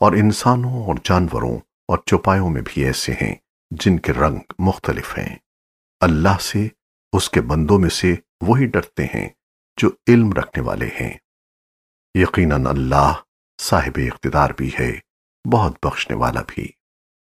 اور انسانوں اور جانوروں اور چوپایوں میں بھی ایسے ہیں جن کے رنگ مختلف ہیں۔ اللہ سے، اس کے بندوں میں سے وہی ڈرتے ہیں جو علم رکھنے والے ہیں۔ یقیناً اللہ صاحب اقتدار بھی ہے، بہت بخشنے والا بھی۔